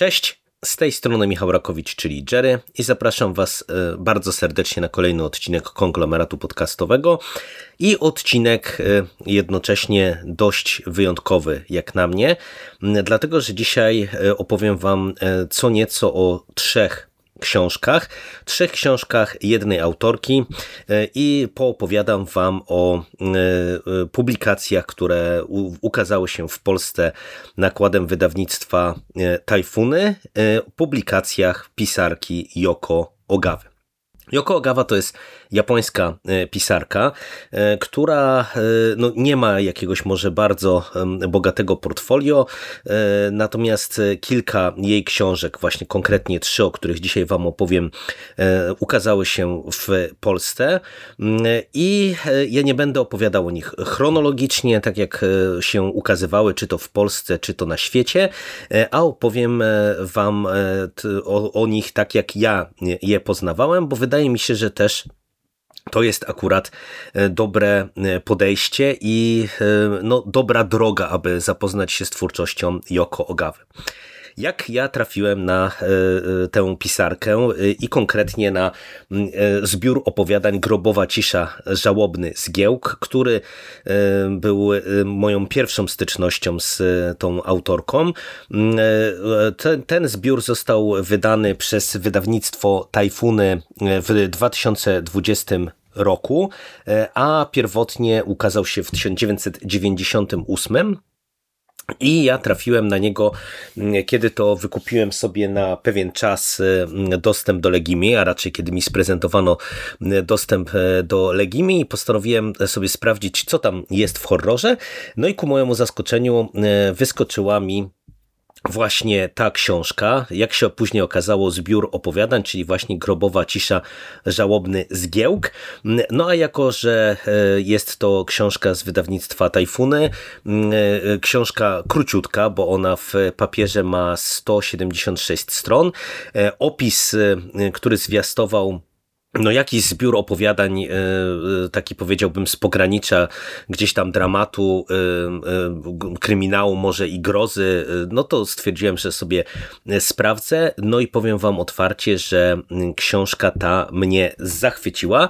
Cześć, z tej strony Michał Rakowicz, czyli Jerry i zapraszam Was e, bardzo serdecznie na kolejny odcinek konglomeratu podcastowego i odcinek e, jednocześnie dość wyjątkowy jak na mnie, dlatego że dzisiaj e, opowiem Wam co nieco o trzech książkach, trzech książkach jednej autorki e, i poopowiadam Wam o e, e, publikacjach, które ukazały się w Polsce nakładem wydawnictwa Tajfuny, publikacjach pisarki Yoko Ogawy. Yoko Ogawa to jest japońska e, pisarka, e, która e, no, nie ma jakiegoś może bardzo bogatego portfolio, natomiast kilka jej książek, właśnie konkretnie trzy, o których dzisiaj Wam opowiem, ukazały się w Polsce. Mm, i ja nie będę opowiadał o nich chronologicznie, tak jak się ukazywały, czy to w Polsce, czy to na świecie, a opowiem Wam o, o nich tak, jak ja je poznawałem, bo wydaje mi się, że też to jest akurat e, dobre e, podejście i e, no, dobra droga, aby zapoznać się z twórczością Yoko Ogawy. Jak ja trafiłem na tę pisarkę i konkretnie na zbiór opowiadań Grobowa Cisza Żałobny Zgiełk, który był moją pierwszą stycznością z tą autorką. Ten, ten zbiór został wydany przez wydawnictwo Tajfuny w 2020 roku, e, a pierwotnie ukazał się w 1998. I ja trafiłem na niego, kiedy to wykupiłem sobie na pewien czas dostęp do Legimi, a raczej kiedy mi sprezentowano dostęp e, do Legimi i postanowiłem sobie sprawdzić, co tam jest w horrorze. No i ku mojemu zaskoczeniu e, wyskoczyła mi właśnie ta książka, jak się później okazało, zbiór opowiadań, czyli właśnie Grobowa Cisza, Żałobny Zgiełk. No a jako, że e, jest to książka z wydawnictwa Tajfuny, e, książka króciutka, bo ona w papierze ma 176 stron, e, opis, który zwiastował no jakiś zbiór opowiadań, e, e, taki powiedziałbym z pogranicza gdzieś tam dramatu, e, kryminału może i grozy, no to stwierdziłem, że sobie sprawdzę. No i powiem wam otwarcie, że książka ta mnie zachwyciła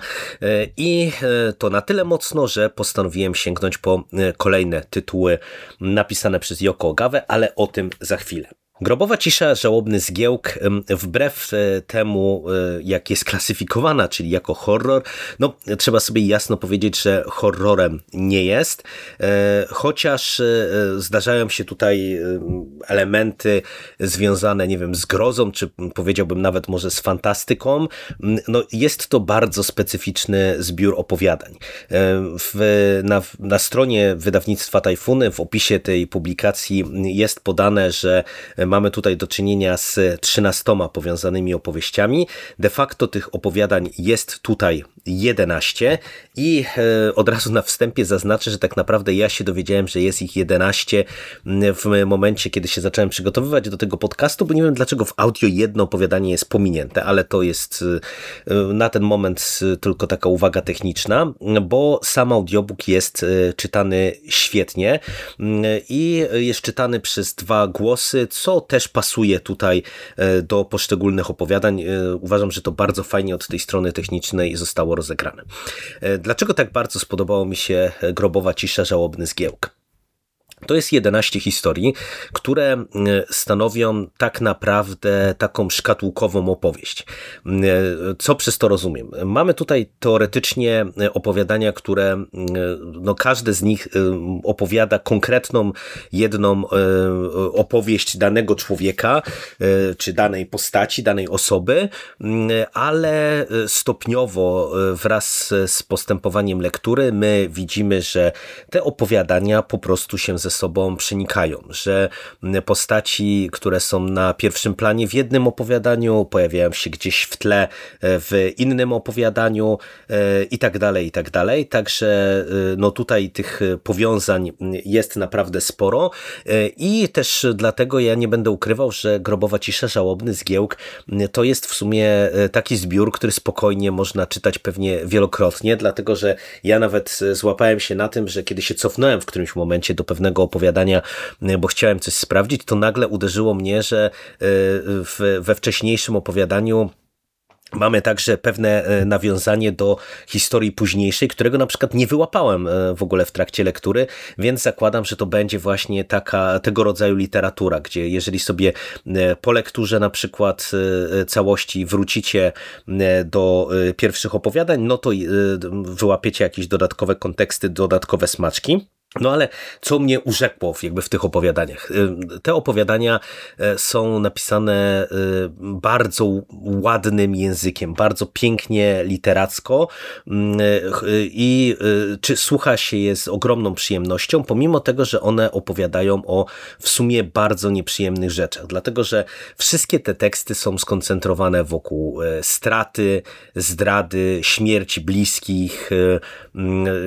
i to na tyle mocno, że postanowiłem sięgnąć po kolejne tytuły napisane przez Yoko Ogawę, ale o tym za chwilę. Grobowa cisza, żałobny zgiełk, wbrew e, temu, e, jak jest klasyfikowana, czyli jako horror, no trzeba sobie jasno powiedzieć, że horrorem nie jest, e, chociaż zdarzają się tutaj elementy związane, nie wiem, z grozą, czy powiedziałbym nawet może z fantastyką, no jest to bardzo specyficzny zbiór opowiadań. W, na, na stronie wydawnictwa Tajfuny, w opisie tej publikacji jest podane, że mamy tutaj do czynienia z trzynastoma powiązanymi opowieściami. De facto tych opowiadań jest tutaj 11 i e, od razu na wstępie zaznaczę, że tak naprawdę ja się dowiedziałem, że jest ich 11 w momencie, kiedy się zacząłem przygotowywać do tego podcastu, bo nie wiem dlaczego w audio jedno opowiadanie jest pominięte, ale to jest e, na ten moment tylko taka uwaga techniczna, bo sam audiobook jest e, czytany świetnie i jest czytany przez dwa głosy, co też pasuje tutaj e, do poszczególnych opowiadań. E, uważam, że to bardzo fajnie od tej strony technicznej zostało rozegrane. E, dlaczego tak bardzo spodobało mi się Grobowa Cisza, Żałobny Zgiełk? To jest 11 historii, które e, stanowią tak naprawdę taką szkatułkową opowieść. E, co przez to rozumiem? Mamy tutaj teoretycznie opowiadania, które no każde z nich e, opowiada konkretną jedną opowieść danego człowieka, czy danej postaci, danej osoby, ale stopniowo wraz z postępowaniem lektury my widzimy, że te opowiadania po prostu się ze sobą przenikają, że postaci, które są na pierwszym planie w jednym opowiadaniu, pojawiają się gdzieś w tle e, w innym opowiadaniu e, i tak dalej, i tak dalej. Także e, no tutaj tych powiązań jest naprawdę sporo i też dlatego ja nie będę ukrywał, że Grobowa Cisza, Żałobny Zgiełk to jest w sumie taki zbiór, który spokojnie można czytać pewnie wielokrotnie, dlatego że ja nawet złapałem się na tym, że kiedy się cofnąłem w którymś momencie do pewnego tego opowiadania, bo chciałem coś sprawdzić, to nagle uderzyło mnie, że w, we wcześniejszym opowiadaniu Mamy także pewne e, nawiązanie do historii późniejszej, którego na przykład nie wyłapałem w ogóle w trakcie lektury, więc zakładam, że to będzie właśnie taka tego rodzaju literatura, gdzie jeżeli sobie po lekturze na przykład całości wrócicie do pierwszych opowiadań, no to wyłapiecie jakieś dodatkowe konteksty, dodatkowe smaczki. No ale co mnie urzekło jakby w tych opowiadaniach? Y, te opowiadania e, są napisane y, bardzo ładnym językiem, bardzo pięknie literacko mm, y, i czy słucha się je z ogromną przyjemnością, pomimo tego, że one opowiadają o w sumie bardzo nieprzyjemnych rzeczach, dlatego że wszystkie te teksty są skoncentrowane wokół straty, zdrady, śmierci bliskich,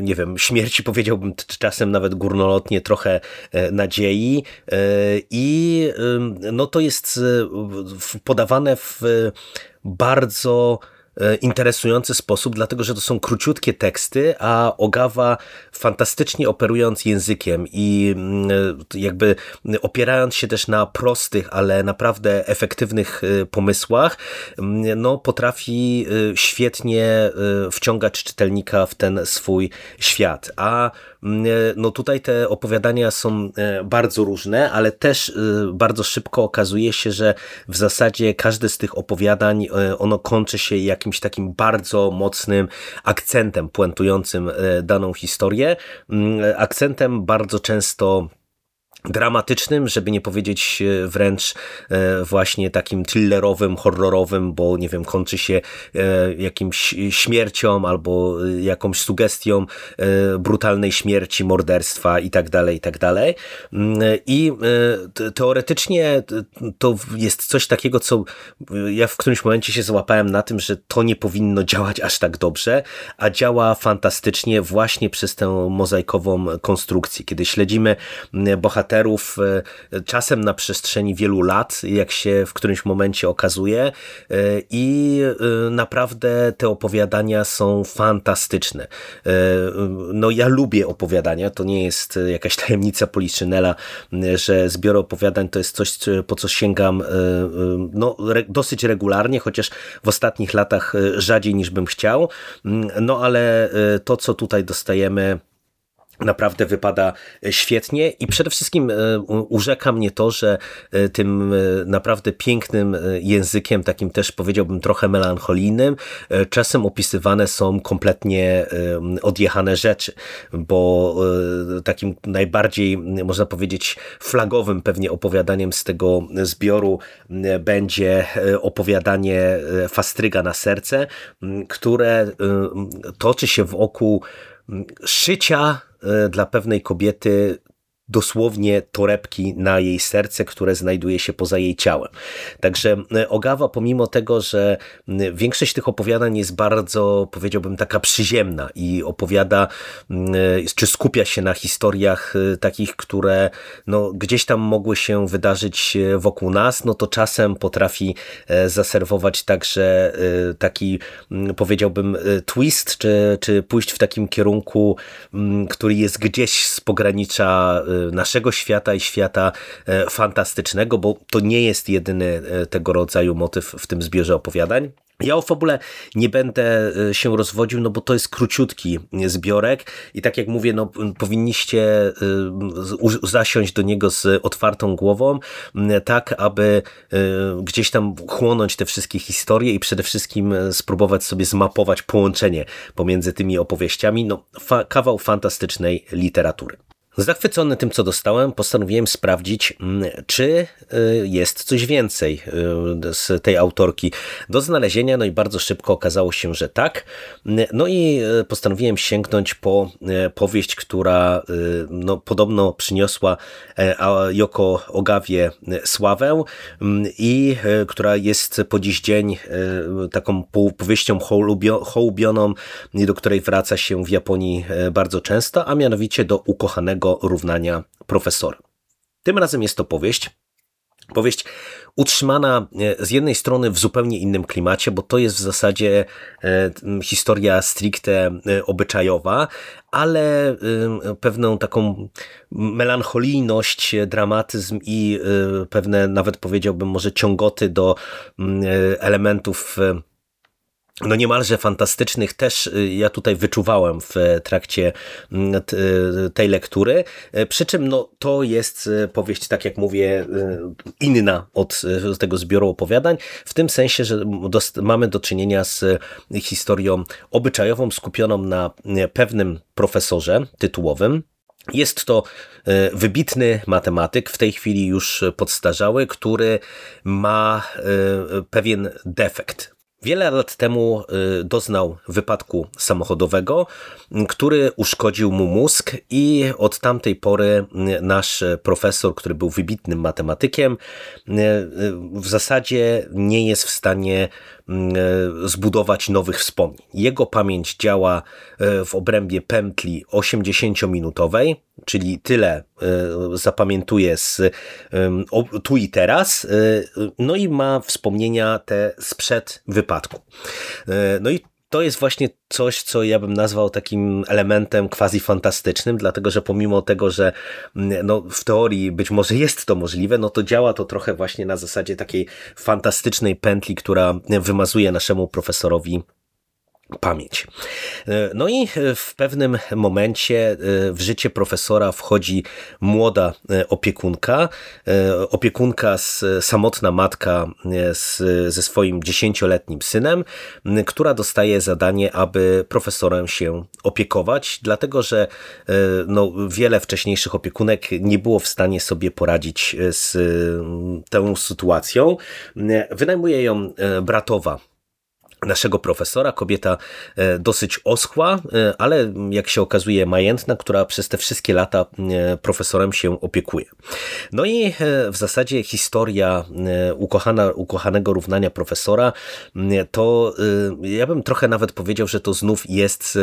nie wiem, śmierci powiedziałbym czasem nawet górnolotnie trochę e, nadziei. E, i no to jest e, podawane w bardzo interesujący sposób, dlatego że to są króciutkie teksty, a Ogawa fantastycznie operując językiem i mm, e, jakby opierając się też na prostych, ale naprawdę efektywnych e, pomysłach, mm, no potrafi świetnie wciągać czytelnika w ten swój świat. A no tutaj te opowiadania są bardzo różne, ale też bardzo szybko okazuje się, że w zasadzie każde z tych opowiadań ono kończy się jak jakimś takim bardzo mocnym akcentem puentującym e, daną historię. Mm, akcentem bardzo często dramatycznym, żeby nie powiedzieć e, wręcz e, właśnie takim thrillerowym, horrorowym, bo nie wiem, kończy się e, jakimś śmiercią albo jakąś sugestią brutalnej śmierci, morderstwa i tak dalej, i tak dalej. Mm, I teoretycznie to jest coś takiego, co ja w którymś momencie się złapałem na tym, że to nie powinno działać aż tak dobrze, a działa fantastycznie właśnie przez tę mozaikową konstrukcję. Kiedy śledzimy bohaterów bohaterów e, czasem na przestrzeni wielu lat, jak się w którymś momencie okazuje. E, i e, naprawdę te opowiadania są fantastyczne. No ja lubię opowiadania, to nie jest jakaś tajemnica Poliszynela, że zbiór opowiadań to jest coś, po co sięgam no, dosyć regularnie, chociaż w ostatnich latach rzadziej niż bym chciał, no ale to, co tutaj dostajemy naprawdę wypada e, świetnie i przede wszystkim e, urzeka mnie to, że e, tym naprawdę pięknym językiem, takim też powiedziałbym trochę melancholijnym, czasem opisywane są kompletnie odjechane rzeczy, bo takim najbardziej, można powiedzieć, flagowym pewnie opowiadaniem z tego zbioru będzie opowiadanie Fastryga na serce, które toczy się wokół szycia dla pewnej kobiety dosłownie torebki na jej serce, które znajduje się poza jej ciałem. Także e, Ogawa, pomimo tego, że większość tych opowiadań jest bardzo, powiedziałbym, taka przyziemna i opowiada, e, czy skupia się na historiach e, takich, które no, gdzieś tam mogły się wydarzyć wokół nas, no to czasem potrafi zaserwować także taki, powiedziałbym, twist, czy, czy pójść w takim kierunku, który jest gdzieś z pogranicza naszego świata i świata e, fantastycznego, bo to nie jest jedyny e, tego rodzaju motyw w tym zbiorze opowiadań. Ja o fabule nie będę e, się rozwodził, no bo to jest króciutki zbiorek i tak jak mówię, no powinniście zasiąść do niego z otwartą głową, tak aby gdzieś tam chłonąć te wszystkie historie i przede wszystkim spróbować sobie zmapować połączenie pomiędzy tymi opowieściami. No, fa kawał fantastycznej literatury. Zachwycony tym, co dostałem, postanowiłem sprawdzić, mm, czy y, jest coś więcej y, z tej autorki do znalezienia. No i bardzo szybko okazało się, że tak. No i y, postanowiłem sięgnąć po powieść, która no, podobno przyniosła e, Joko Ogawie sławę mm, i która jest po dziś dzień taką powieścią hołubioną, do której wraca się w Japonii e, bardzo często, a mianowicie do ukochanego równania profesora. Tym razem jest to powieść Powieść utrzymana z jednej strony w zupełnie innym klimacie, bo to jest w zasadzie historia stricte obyczajowa, ale pewną taką melancholijność, dramatyzm i pewne nawet powiedziałbym może ciągoty do elementów no niemalże fantastycznych też y, ja tutaj wyczuwałem w trakcie mm, tej lektury. E, przy czym no, to jest e, powieść, tak jak mówię, inna od tego zbioru opowiadań, w tym sensie, że mamy do czynienia z historią obyczajową, skupioną na pewnym profesorze tytułowym, jest to wybitny matematyk, w tej chwili już podstarzały, który ma pewien defekt. Wiele lat temu y, doznał wypadku samochodowego, który uszkodził mu mózg i od tamtej pory y, nasz profesor, który był wybitnym matematykiem, y, w zasadzie nie jest w stanie zbudować nowych wspomnień. Jego pamięć działa w obrębie pętli 80-minutowej, czyli tyle zapamiętuje z tu i teraz, no i ma wspomnienia te sprzed wypadku. No i to jest właśnie coś, co ja bym nazwał takim elementem quasi fantastycznym, dlatego że pomimo tego, że no, w teorii być może jest to możliwe, no to działa to trochę właśnie na zasadzie takiej fantastycznej pętli, która wymazuje naszemu profesorowi pamięć. E, no i w pewnym momencie e, w życie profesora wchodzi młoda e, opiekunka, opiekunka, samotna matka z, ze swoim dziesięcioletnim synem, która dostaje zadanie, aby profesorem się opiekować, dlatego że no, wiele wcześniejszych opiekunek nie było w stanie sobie poradzić z tą sytuacją. Wynajmuje ją bratowa naszego profesora, kobieta e, dosyć oschła, e, ale jak się okazuje majętna, która przez te wszystkie lata e, profesorem się opiekuje. No i w zasadzie historia ukochana, ukochanego równania profesora, to ja bym trochę nawet powiedział, że to znów jest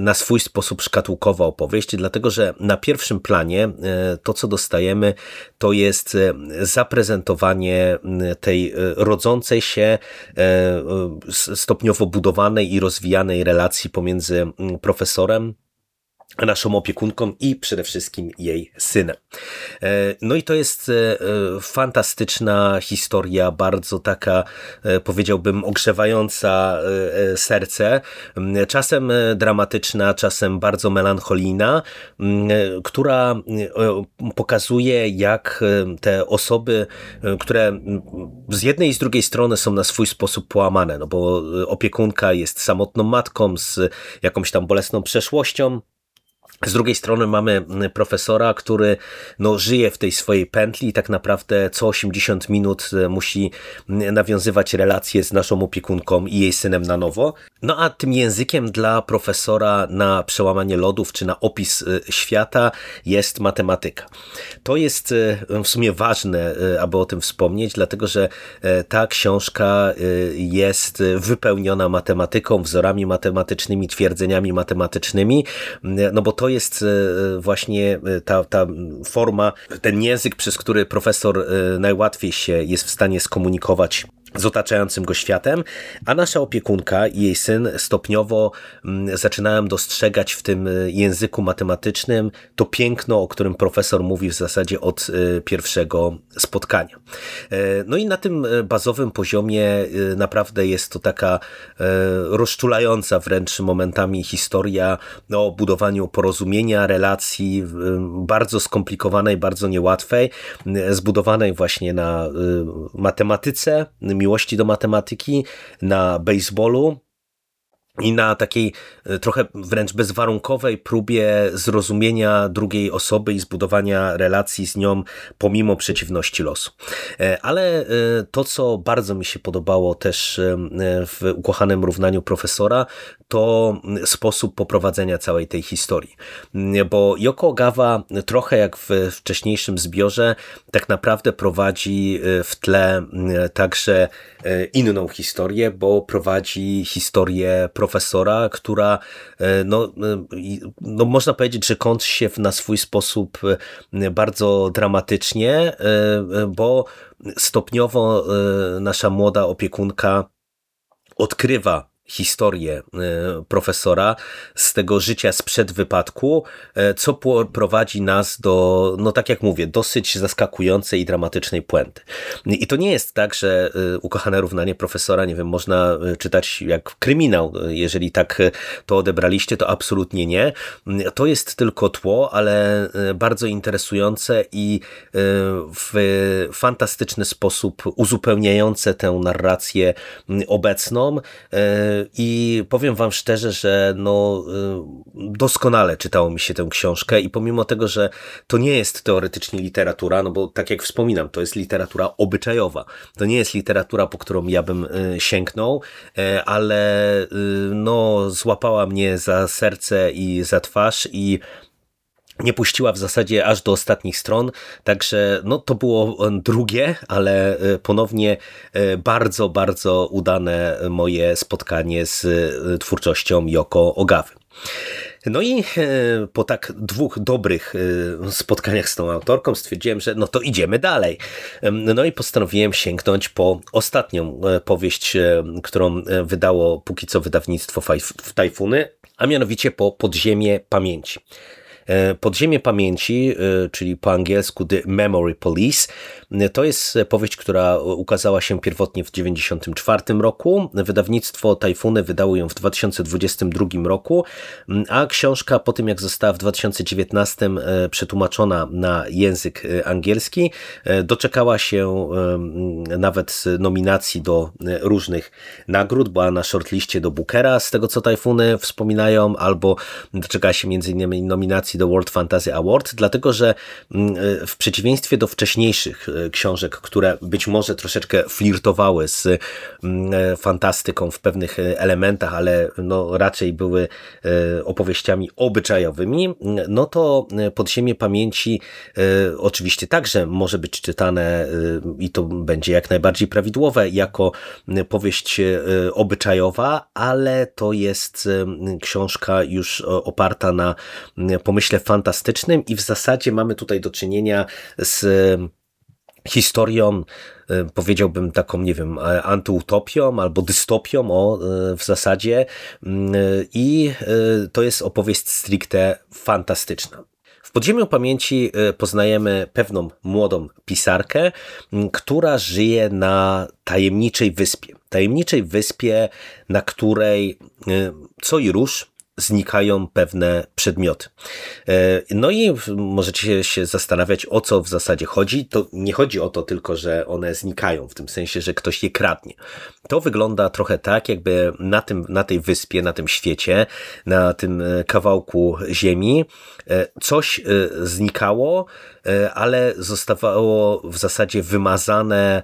na swój sposób szkatułkowa opowieść, dlatego że na pierwszym planie to, co dostajemy, to jest zaprezentowanie tej rodzącej się stopniowo budowanej i rozwijanej relacji pomiędzy mm, profesorem naszą opiekunką i przede wszystkim jej synem. E, no i to jest e, fantastyczna historia, bardzo taka, e, powiedziałbym, ogrzewająca serce, czasem dramatyczna, czasem bardzo melancholijna, która pokazuje, jak te osoby, które z jednej i z drugiej strony są na swój sposób połamane, no bo opiekunka jest samotną matką z jakąś tam bolesną przeszłością, z drugiej strony mamy mm, profesora, który no, żyje w tej swojej pętli i tak naprawdę co 80 minut e, musi mm, nawiązywać relacje z naszą opiekunką i jej synem na nowo. No a tym językiem dla profesora na przełamanie lodów czy na opis e, świata jest matematyka. To jest e, w sumie ważne, aby o tym wspomnieć, dlatego że ta książka jest wypełniona matematyką, wzorami matematycznymi, twierdzeniami matematycznymi, no bo to jest e, właśnie e, ta, ta forma, ten język, przez który profesor e, najłatwiej się jest w stanie skomunikować z otaczającym go światem, a nasza opiekunka i jej syn stopniowo mm, zaczynają dostrzegać w tym y, języku matematycznym to piękno, o którym profesor mówi w zasadzie od y, pierwszego spotkania. E, no i na tym y, bazowym poziomie naprawdę jest to taka rozczulająca wręcz momentami historia o budowaniu porozumienia, relacji bardzo skomplikowanej, bardzo niełatwej, zbudowanej właśnie na matematyce, miłości do matematyki, na baseballu, i na takiej e, trochę wręcz bezwarunkowej próbie zrozumienia drugiej osoby i zbudowania relacji z nią pomimo przeciwności losu. E, ale e, to, co bardzo mi się podobało też w ukochanym równaniu profesora, to sposób poprowadzenia całej tej historii. Bo Yoko Gawa trochę jak w wcześniejszym zbiorze tak naprawdę prowadzi w tle także inną historię, bo prowadzi historię profesora, która no, no można powiedzieć, że kończy się na swój sposób bardzo dramatycznie, bo stopniowo nasza młoda opiekunka odkrywa historię e, profesora z tego życia sprzed wypadku, e, co prowadzi nas do, no tak jak mówię, dosyć zaskakującej i dramatycznej puenty. I to nie jest tak, że e, ukochane równanie profesora, nie wiem, można czytać jak kryminał. Jeżeli tak to odebraliście, to absolutnie nie. To jest tylko tło, ale bardzo interesujące i w fantastyczny sposób uzupełniające tę narrację obecną i powiem wam szczerze, że no, y, doskonale czytało mi się tę książkę i pomimo tego, że to nie jest teoretycznie literatura, no bo tak jak wspominam, to jest literatura obyczajowa. To nie jest literatura, po którą ja bym y, sięgnął, y, ale no, złapała mnie za serce i za twarz i nie puściła w zasadzie aż do ostatnich stron, także no, to było drugie, ale e, ponownie e, bardzo, bardzo udane moje spotkanie z e, twórczością Yoko Ogawy. No i po tak dwóch dobrych spotkaniach z tą autorką stwierdziłem, że no to idziemy dalej. No i postanowiłem sięgnąć po ostatnią powieść, którą wydało póki co wydawnictwo Tajfuny, a mianowicie po Podziemie Pamięci. E, Podziemie Pamięci, e, czyli po angielsku The Memory Police, e, to jest powieść, która ukazała się pierwotnie w 1994 roku. Wydawnictwo Tajfuny wydało ją w 2022 roku, a książka po tym jak została w 2019 przetłumaczona na język angielski, doczekała się nawet nominacji do różnych nagród, była na shortliście do Bookera, z tego co Tajfuny wspominają, albo doczekała się między innymi nominacji nominacji do World Fantasy Award, dlatego że mm, e, w przeciwieństwie do wcześniejszych e, książek, które być może troszeczkę flirtowały z mm, e, fantastyką w pewnych elementach, ale no raczej były opowieściami obyczajowymi, mm, no to Podziemie Pamięci oczywiście także może być czytane i to będzie jak najbardziej prawidłowe jako powieść obyczajowa, ale to jest książka już oparta na pomyśle myślę, fantastycznym i w zasadzie mamy tutaj do czynienia z e, historią, e, powiedziałbym taką, nie wiem, e, antyutopią albo dystopią o, w zasadzie mm, i to jest opowieść stricte fantastyczna. W podziemiu pamięci poznajemy pewną młodą pisarkę, która żyje na tajemniczej wyspie. Tajemniczej wyspie, na której co i róż znikają pewne przedmioty. E, no i możecie się zastanawiać, o co w zasadzie chodzi. To nie chodzi o to tylko, że one znikają, w tym sensie, że ktoś je kradnie. To wygląda trochę tak, jakby na, tym, na tej wyspie, na tym świecie, na tym e, kawałku ziemi e, coś znikało, ale zostawało w zasadzie wymazane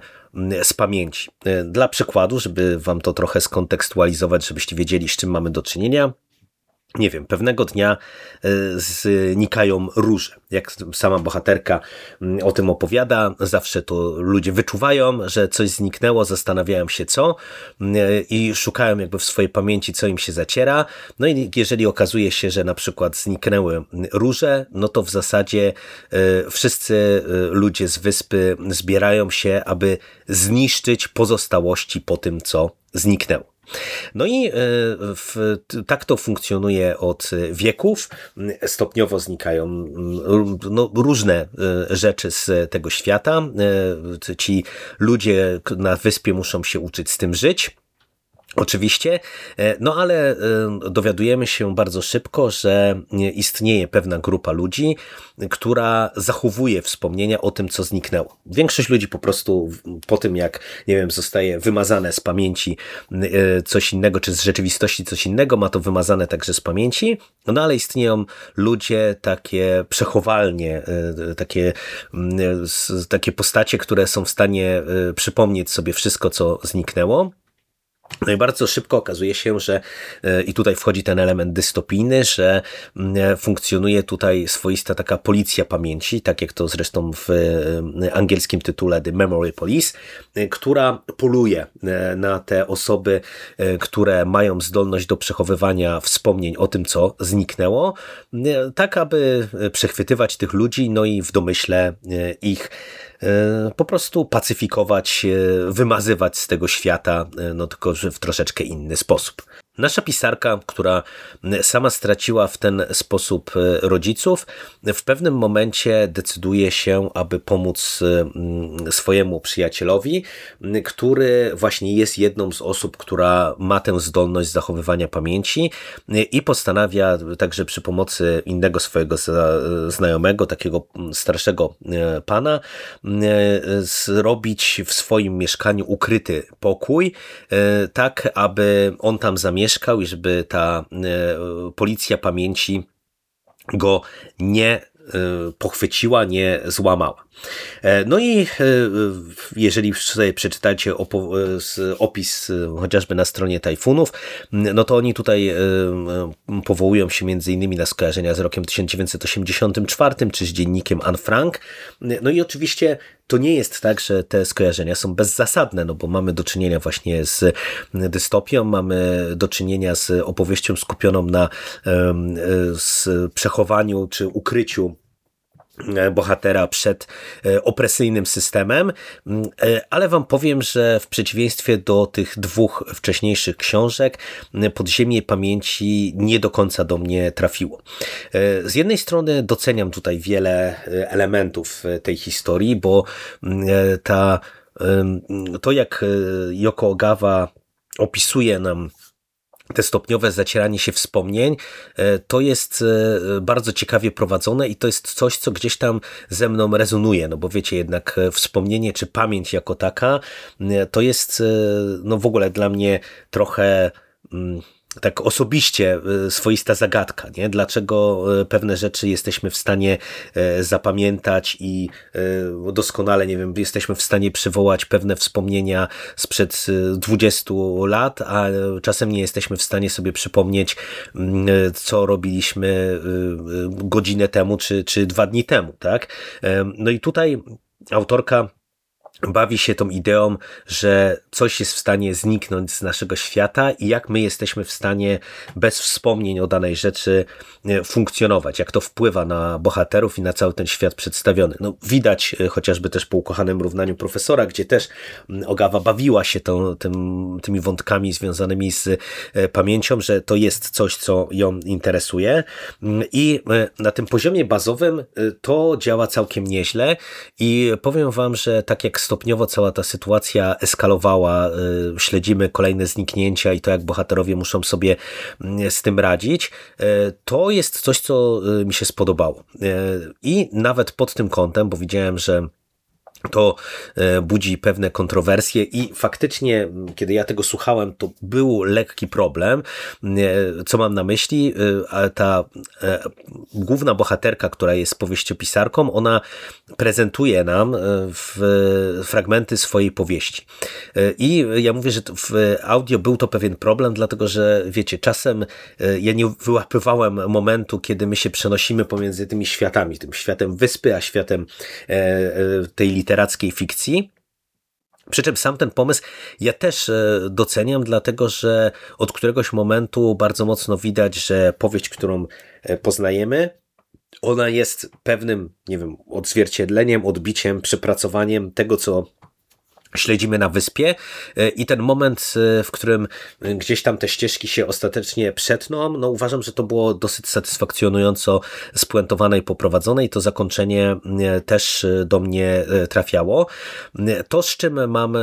z pamięci. Dla przykładu, żeby wam to trochę skontekstualizować, żebyście wiedzieli, z czym mamy do czynienia, nie wiem, pewnego dnia e, znikają róże. Jak sama bohaterka mm, o tym opowiada, zawsze to ludzie wyczuwają, że coś zniknęło, zastanawiają się co mm, e, i szukają jakby w swojej pamięci, co im się zaciera. No i jeżeli okazuje się, że na przykład zniknęły róże, no to w zasadzie e, wszyscy ludzie z wyspy zbierają się, aby zniszczyć pozostałości po tym, co zniknęło. No i e, w, tak to funkcjonuje od wieków. Stopniowo znikają no, różne e, rzeczy z tego świata. E, ci ludzie na wyspie muszą się uczyć z tym żyć. Oczywiście, e, no ale e, dowiadujemy się bardzo szybko, że istnieje pewna grupa ludzi, która zachowuje wspomnienia o tym, co zniknęło. Większość ludzi po prostu po tym, jak, nie wiem, zostaje wymazane z pamięci e, coś innego, czy z rzeczywistości coś innego, ma to wymazane także z pamięci, no ale istnieją ludzie takie przechowalnie, takie, takie postacie, które są w stanie przypomnieć sobie wszystko, co zniknęło. No i bardzo szybko okazuje się, że e, i tutaj wchodzi ten element dystopijny, że mm, funkcjonuje tutaj swoista taka policja pamięci, tak jak to zresztą w e, angielskim tytule The Memory Police, e, która poluje na te osoby, które mają zdolność do przechowywania wspomnień o tym, co zniknęło, tak aby przechwytywać tych ludzi, no i w domyśle ich E, po prostu pacyfikować, e, wymazywać z tego świata, e, no tylko w troszeczkę inny sposób. Nasza pisarka, która sama straciła w ten sposób e, rodziców, w pewnym momencie decyduje się, aby pomóc e, swojemu przyjacielowi, który właśnie jest jedną z osób, która ma tę zdolność zachowywania pamięci e, i postanawia także przy pomocy innego swojego znajomego, takiego starszego pana, zrobić w swoim mieszkaniu ukryty pokój, tak aby on tam zamieszkał mieszkał i żeby ta e, policja pamięci go nie e, pochwyciła, nie złamała. E, no i jeżeli sobie przeczytacie opis chociażby na stronie Tajfunów, no to oni tutaj powołują się między innymi na skojarzenia z rokiem 1984 czy z dziennikiem Anne Frank. No i oczywiście to nie jest tak, że te skojarzenia są bezzasadne, no bo mamy do czynienia właśnie z dystopią, mamy do czynienia z opowieścią skupioną na z przechowaniu czy ukryciu E, bohatera przed e, opresyjnym systemem, mm, e, ale wam powiem, że w przeciwieństwie do tych dwóch wcześniejszych książek, Podziemie Pamięci nie do końca do mnie trafiło. Z jednej strony doceniam tutaj wiele elementów tej historii, bo ta, to jak Yoko Ogawa opisuje nam te stopniowe zacieranie się wspomnień, e, to jest e, bardzo ciekawie prowadzone i to jest coś, co gdzieś tam ze mną rezonuje, no bo wiecie, jednak e, wspomnienie czy pamięć jako taka, to jest no w ogóle dla mnie trochę mm, tak osobiście e, swoista zagadka, nie? dlaczego e, pewne rzeczy jesteśmy w stanie e, zapamiętać i doskonale, nie wiem, jesteśmy w stanie przywołać pewne wspomnienia sprzed 20 lat, a czasem nie jesteśmy w stanie sobie przypomnieć, mm, co robiliśmy godzinę temu czy, czy dwa dni temu, tak? No i tutaj autorka bawi się tą ideą, że coś jest w stanie zniknąć z naszego świata i jak my jesteśmy w stanie bez wspomnień o danej rzeczy e, funkcjonować, jak to wpływa na bohaterów i na cały ten świat przedstawiony. No, widać e, chociażby też po ukochanym równaniu profesora, gdzie też Ogawa bawiła się tą, tym, tymi wątkami związanymi z e, pamięcią, że to jest coś, co ją interesuje i na tym poziomie bazowym to działa całkiem nieźle i powiem wam, że tak jak stopniowo cała ta sytuacja eskalowała, y, śledzimy kolejne zniknięcia i to, jak bohaterowie muszą sobie mm, z tym radzić, y, to jest coś, co y, mi się spodobało. I nawet pod tym kątem, bo widziałem, że to e, budzi pewne kontrowersje i faktycznie, kiedy ja tego słuchałem, to był lekki problem. E, co mam na myśli? E, ta główna bohaterka, która jest powieściopisarką, ona prezentuje nam fragmenty swojej powieści. I ja mówię, że w audio był to pewien problem, dlatego że wiecie, czasem ja nie wyłapywałem momentu, kiedy my się przenosimy pomiędzy tymi światami, tym światem wyspy, a światem tej literatury literackiej fikcji. Przy czym sam ten pomysł ja też e, doceniam, dlatego że od któregoś momentu bardzo mocno widać, że powieść, którą e, poznajemy, ona jest pewnym, nie wiem, odzwierciedleniem, odbiciem, przepracowaniem tego, co śledzimy na wyspie e, i ten moment, e, w którym gdzieś tam te ścieżki się ostatecznie przetną, no uważam, że to było dosyć satysfakcjonująco spuentowane i poprowadzone i to zakończenie e, też do mnie trafiało. To, z czym mamy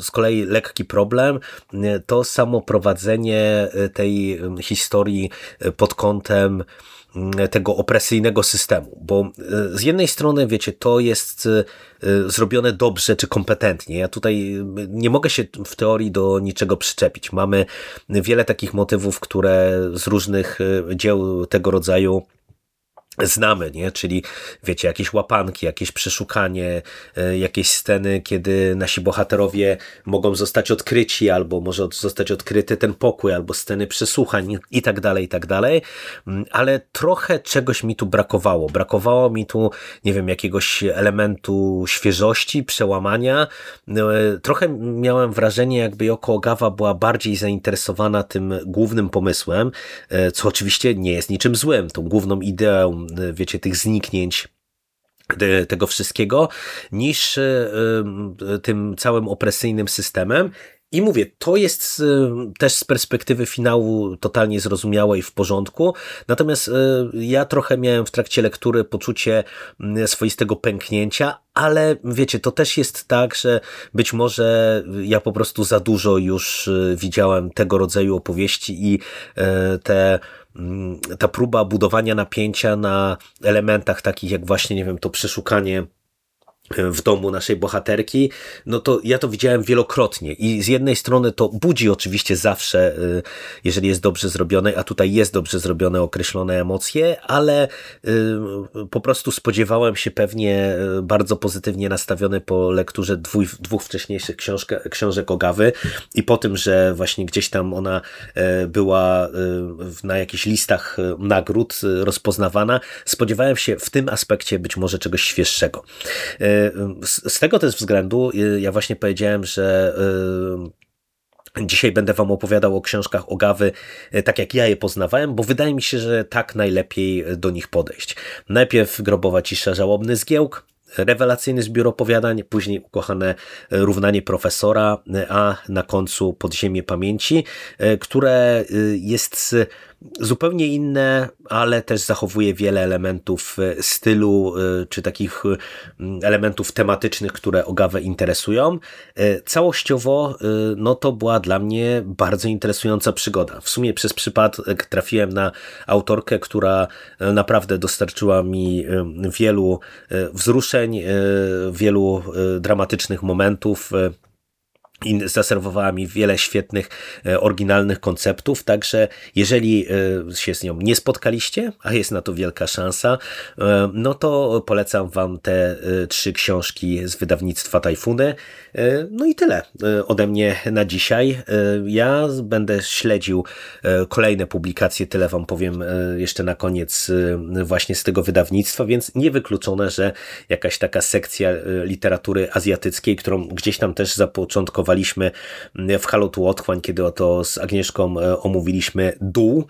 z kolei lekki problem, to samo prowadzenie tej historii pod kątem tego opresyjnego systemu, bo e, z jednej strony, wiecie, to jest e, zrobione dobrze czy kompetentnie. Ja tutaj nie mogę się w teorii do niczego przyczepić. Mamy wiele takich motywów, które z różnych e, dzieł tego rodzaju znamy, nie? Czyli wiecie, jakieś łapanki, jakieś przeszukanie, e, jakieś sceny, kiedy nasi bohaterowie mogą zostać odkryci, albo może zostać odkryty ten pokój, albo sceny przesłuchań i tak dalej, i tak dalej. Mm, ale trochę czegoś mi tu brakowało. Brakowało mi tu, nie wiem, jakiegoś elementu świeżości, przełamania. No, e, trochę miałem wrażenie, jakby Yoko Ogawa była bardziej zainteresowana tym głównym pomysłem, e, co oczywiście nie jest niczym złym. Tą główną ideą wiecie, tych zniknięć tego wszystkiego, niż e, tym całym opresyjnym systemem. I mówię, to jest też z perspektywy finału totalnie zrozumiałe i w porządku. Natomiast e, ja trochę miałem w trakcie lektury poczucie swoistego pęknięcia, ale wiecie, to też jest tak, że być może ja po prostu za dużo już widziałem tego rodzaju opowieści i te Mm, ta próba budowania napięcia na elementach takich jak właśnie, nie wiem, to przeszukanie w domu naszej bohaterki, no to ja to widziałem wielokrotnie i z jednej strony to budzi oczywiście zawsze, y, jeżeli jest dobrze zrobione, a tutaj jest dobrze zrobione określone emocje, ale y, po prostu spodziewałem się pewnie y, bardzo pozytywnie nastawiony po lekturze dwóch, dwóch wcześniejszych książka, książek Ogawy i po tym, że właśnie gdzieś tam ona była na jakichś listach nagród rozpoznawana, spodziewałem się w tym aspekcie być może czegoś świeższego. Z tego też względu y, ja właśnie powiedziałem, że y, Dzisiaj będę Wam opowiadał o książkach Ogawy, y, tak jak ja je poznawałem, bo wydaje mi się, że tak najlepiej do nich podejść. Najpierw Grobowa Cisza, Żałobny Zgiełk, rewelacyjny zbiór opowiadań, później ukochane równanie profesora, a na końcu Podziemie Pamięci, które jest zupełnie inne, ale też zachowuje wiele elementów e, stylu, e, czy takich e, elementów tematycznych, które Ogawę interesują. Całościowo, no to była dla mnie bardzo interesująca przygoda. W sumie przez przypadek trafiłem na autorkę, która naprawdę dostarczyła mi wielu wzruszeń, wielu dramatycznych momentów, i zaserwowała mi wiele świetnych, e, oryginalnych konceptów, także jeżeli e, się z nią nie spotkaliście, a jest na to wielka szansa, e, no to polecam wam te trzy książki z wydawnictwa Tajfuny. No i tyle ode mnie na dzisiaj. Ja będę śledził kolejne publikacje, tyle wam powiem jeszcze na koniec właśnie z tego wydawnictwa, więc niewykluczone, że jakaś taka sekcja literatury azjatyckiej, którą gdzieś tam też zapoczątkowałem dyskutowaliśmy w Halo tu Otchłań, kiedy oto z Agnieszką e, omówiliśmy dół,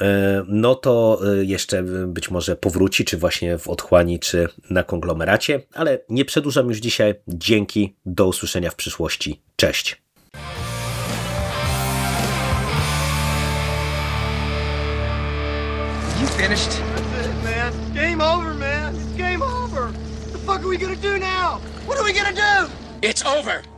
e, no to e, jeszcze być może powróci, czy właśnie w Otchłani, czy na konglomeracie, ale nie przedłużam już dzisiaj. Dzięki, do usłyszenia w przyszłości. Cześć! You finished? That's it, man. Game over, man. It's game over. What the fuck are we gonna do now? What are we gonna do? It's over.